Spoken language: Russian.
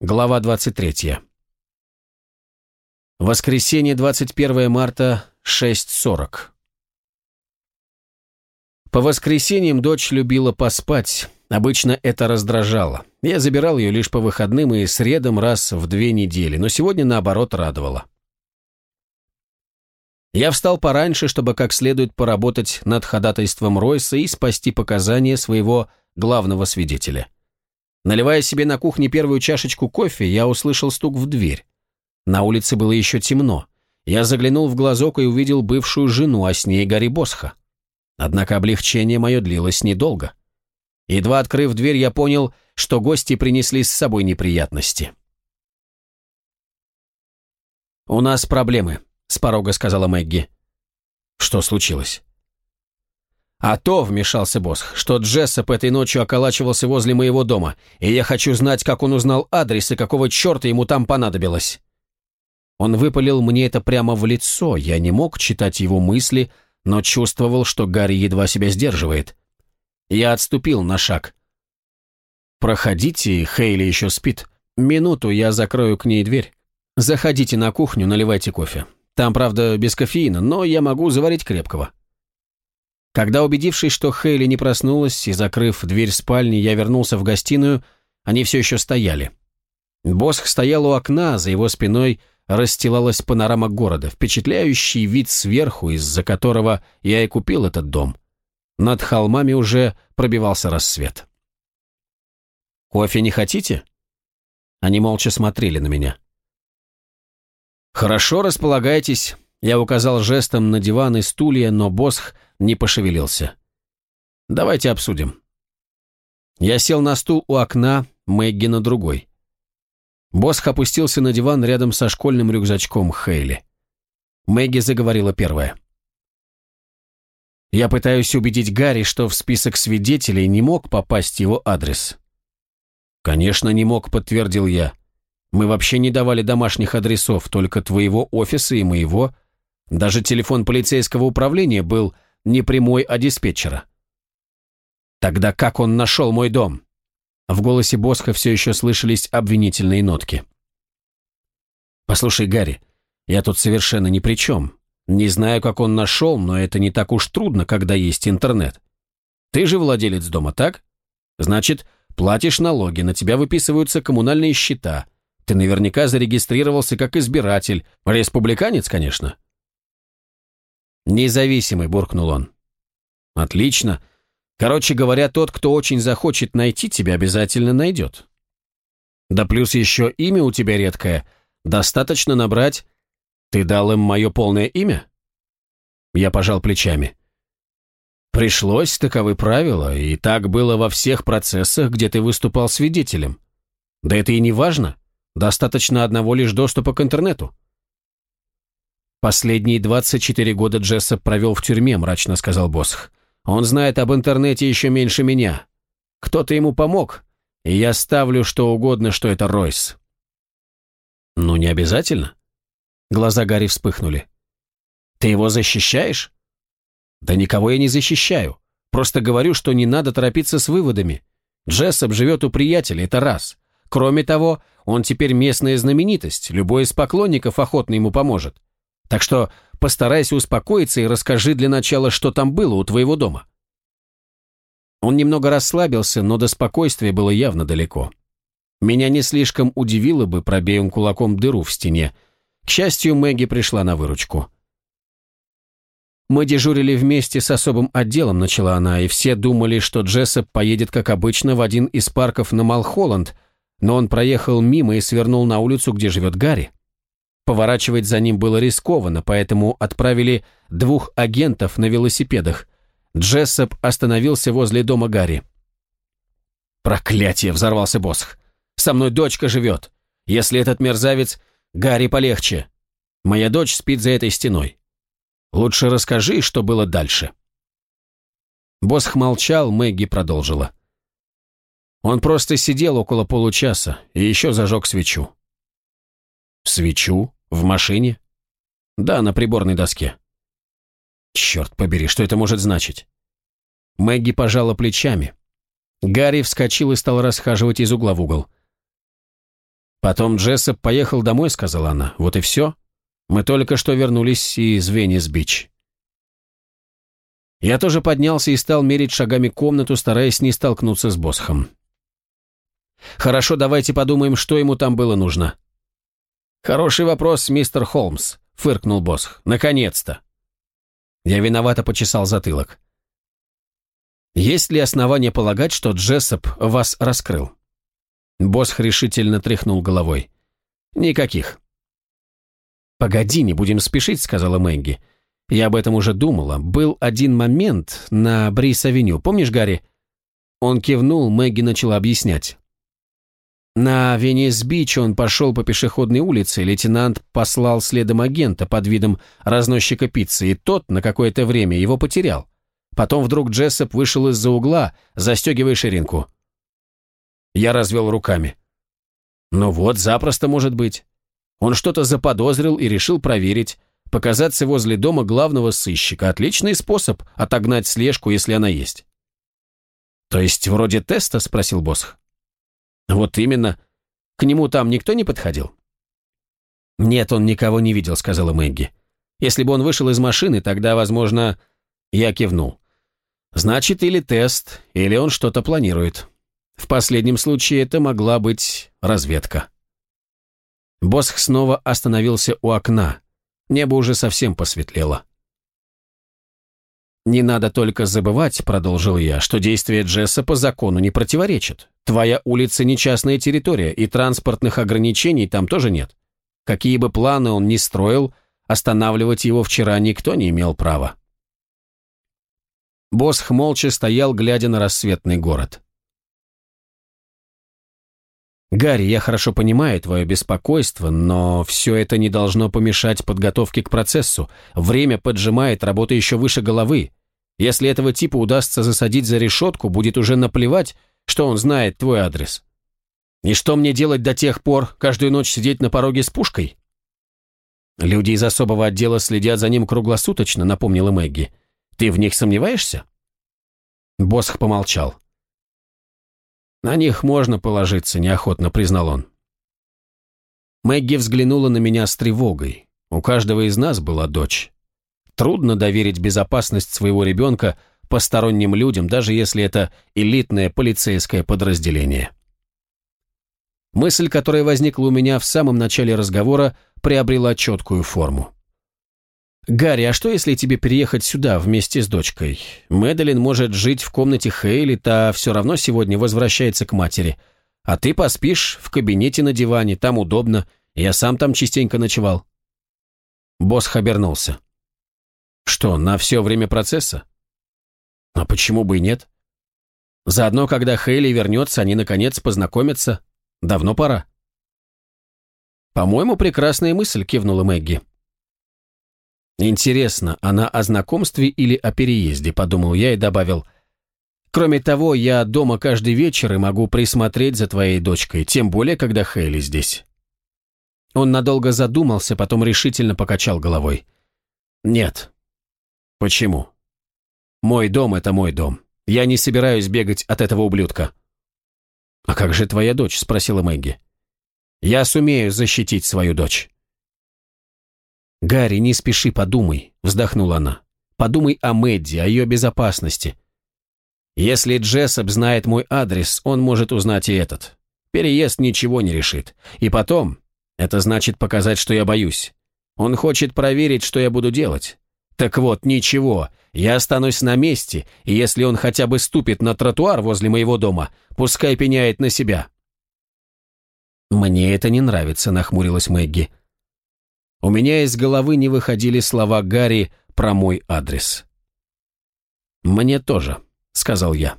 Глава 23. Воскресенье, 21 марта, 6.40. По воскресеньям дочь любила поспать. Обычно это раздражало. Я забирал ее лишь по выходным и средам раз в две недели, но сегодня, наоборот, радовало. Я встал пораньше, чтобы как следует поработать над ходатайством Ройса и спасти показания своего главного свидетеля. Наливая себе на кухне первую чашечку кофе, я услышал стук в дверь. На улице было еще темно. Я заглянул в глазок и увидел бывшую жену, а с ней Гарри Босха. Однако облегчение мое длилось недолго. Едва открыв дверь, я понял, что гости принесли с собой неприятности. «У нас проблемы», — с порога сказала Мэгги. «Что случилось?» «А то», — вмешался Босх, — «что Джессоп этой ночью околачивался возле моего дома, и я хочу знать, как он узнал адрес и какого черта ему там понадобилось». Он выпалил мне это прямо в лицо, я не мог читать его мысли, но чувствовал, что Гарри едва себя сдерживает. Я отступил на шаг. «Проходите, Хейли еще спит. Минуту, я закрою к ней дверь. Заходите на кухню, наливайте кофе. Там, правда, без кофеина, но я могу заварить крепкого». Когда, убедившись, что Хейли не проснулась и закрыв дверь спальни, я вернулся в гостиную, они все еще стояли. Босх стоял у окна, за его спиной расстилалась панорама города, впечатляющий вид сверху, из-за которого я и купил этот дом. Над холмами уже пробивался рассвет. «Кофе не хотите?» Они молча смотрели на меня. «Хорошо, располагайтесь», я указал жестом на диван и стулья, но Босх не пошевелился. «Давайте обсудим». Я сел на стул у окна, Мэгги на другой. Босх опустился на диван рядом со школьным рюкзачком Хейли. Мэгги заговорила первая. «Я пытаюсь убедить Гарри, что в список свидетелей не мог попасть его адрес». «Конечно, не мог», — подтвердил я. «Мы вообще не давали домашних адресов, только твоего офиса и моего. Даже телефон полицейского управления был не прямой, а диспетчера. Тогда как он нашел мой дом? В голосе Босха все еще слышались обвинительные нотки. «Послушай, Гарри, я тут совершенно ни при чем. Не знаю, как он нашел, но это не так уж трудно, когда есть интернет. Ты же владелец дома, так? Значит, платишь налоги, на тебя выписываются коммунальные счета. Ты наверняка зарегистрировался как избиратель. Республиканец, конечно. «Независимый», — буркнул он. «Отлично. Короче говоря, тот, кто очень захочет найти тебя, обязательно найдет. Да плюс еще имя у тебя редкое. Достаточно набрать... Ты дал им мое полное имя?» Я пожал плечами. «Пришлось, таковы правила, и так было во всех процессах, где ты выступал свидетелем. Да это и не важно. Достаточно одного лишь доступа к интернету. «Последние 24 года Джессоп провел в тюрьме», — мрачно сказал Босх. «Он знает об интернете еще меньше меня. Кто-то ему помог, и я ставлю что угодно, что это Ройс». «Ну, не обязательно». Глаза Гарри вспыхнули. «Ты его защищаешь?» «Да никого я не защищаю. Просто говорю, что не надо торопиться с выводами. Джессоп живет у приятеля, это раз. Кроме того, он теперь местная знаменитость, любой из поклонников охотно ему поможет. Так что постарайся успокоиться и расскажи для начала, что там было у твоего дома». Он немного расслабился, но до спокойствия было явно далеко. Меня не слишком удивило бы, пробей он кулаком дыру в стене. К счастью, Мэгги пришла на выручку. «Мы дежурили вместе с особым отделом», — начала она, и все думали, что Джессоп поедет, как обычно, в один из парков на Малхолланд, но он проехал мимо и свернул на улицу, где живет Гарри. Поворачивать за ним было рискованно, поэтому отправили двух агентов на велосипедах. Джессоп остановился возле дома Гарри. «Проклятие!» — взорвался Босх. «Со мной дочка живет. Если этот мерзавец... Гарри полегче. Моя дочь спит за этой стеной. Лучше расскажи, что было дальше». Босх молчал, Мэгги продолжила. Он просто сидел около получаса и еще зажег свечу. «Свечу?» В машине? Да, на приборной доске. Черт побери, что это может значить? Мэгги пожала плечами. Гарри вскочил и стал расхаживать из угла в угол. Потом Джессоп поехал домой, сказала она. Вот и все. Мы только что вернулись из Венес-Бич. Я тоже поднялся и стал мерить шагами комнату, стараясь не столкнуться с Босхом. «Хорошо, давайте подумаем, что ему там было нужно». «Хороший вопрос, мистер Холмс», — фыркнул Босх. «Наконец-то!» Я виновато почесал затылок. «Есть ли основания полагать, что Джессоп вас раскрыл?» Босх решительно тряхнул головой. «Никаких». «Погоди, не будем спешить», — сказала Мэнги. «Я об этом уже думала. Был один момент на Брис-авеню. Помнишь, Гарри?» Он кивнул, Мэгги начала объяснять. На Венес-Бич он пошел по пешеходной улице, лейтенант послал следом агента под видом разносчика пиццы, и тот на какое-то время его потерял. Потом вдруг Джессоп вышел из-за угла, застегивая ширинку. Я развел руками. Ну вот, запросто может быть. Он что-то заподозрил и решил проверить. Показаться возле дома главного сыщика – отличный способ отогнать слежку, если она есть. «То есть вроде теста?» – спросил Босх. «Вот именно. К нему там никто не подходил?» «Нет, он никого не видел», — сказала Мэгги. «Если бы он вышел из машины, тогда, возможно...» Я кивнул. «Значит, или тест, или он что-то планирует. В последнем случае это могла быть разведка». Босх снова остановился у окна. Небо уже совсем посветлело. «Не надо только забывать», — продолжил я, «что действия Джесса по закону не противоречат. Твоя улица не частная территория, и транспортных ограничений там тоже нет. Какие бы планы он ни строил, останавливать его вчера никто не имел права». Босх молча стоял, глядя на рассветный город. «Гарри, я хорошо понимаю твое беспокойство, но все это не должно помешать подготовке к процессу. Время поджимает, работа еще выше головы. Если этого типа удастся засадить за решетку, будет уже наплевать, что он знает твой адрес. И что мне делать до тех пор, каждую ночь сидеть на пороге с пушкой? Люди из особого отдела следят за ним круглосуточно, напомнила Мэгги. Ты в них сомневаешься? Босх помолчал. «На них можно положиться», — неохотно признал он. Мэгги взглянула на меня с тревогой. У каждого из нас была дочь. Трудно доверить безопасность своего ребенка посторонним людям, даже если это элитное полицейское подразделение. Мысль, которая возникла у меня в самом начале разговора, приобрела четкую форму. «Гарри, а что, если тебе переехать сюда вместе с дочкой? Мэдалин может жить в комнате Хейли, та все равно сегодня возвращается к матери. А ты поспишь в кабинете на диване, там удобно. Я сам там частенько ночевал». Босс обернулся. «Что, на все время процесса?» «А почему бы и нет?» «Заодно, когда Хейли вернется, они, наконец, познакомятся. Давно пора». «По-моему, прекрасная мысль», — кивнула Мэгги. «Интересно, она о знакомстве или о переезде?» – подумал я и добавил. «Кроме того, я дома каждый вечер и могу присмотреть за твоей дочкой, тем более, когда Хейли здесь». Он надолго задумался, потом решительно покачал головой. «Нет». «Почему?» «Мой дом – это мой дом. Я не собираюсь бегать от этого ублюдка». «А как же твоя дочь?» – спросила Мэгги. «Я сумею защитить свою дочь». «Гарри, не спеши, подумай», — вздохнула она. «Подумай о Мэдди, о ее безопасности. Если Джессоп знает мой адрес, он может узнать и этот. Переезд ничего не решит. И потом, это значит показать, что я боюсь. Он хочет проверить, что я буду делать. Так вот, ничего, я останусь на месте, и если он хотя бы ступит на тротуар возле моего дома, пускай пеняет на себя». «Мне это не нравится», — нахмурилась Мэгги. У меня из головы не выходили слова Гарри про мой адрес. «Мне тоже», — сказал я.